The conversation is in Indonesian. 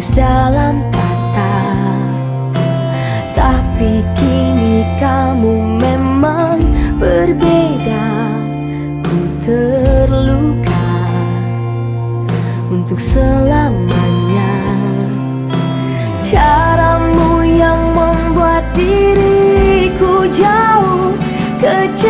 Tulus dalam kata. Tapi kini kamu memang berbeda. Ku terluka Untuk selamanya. Caramu yang membuat diriku jauh kecil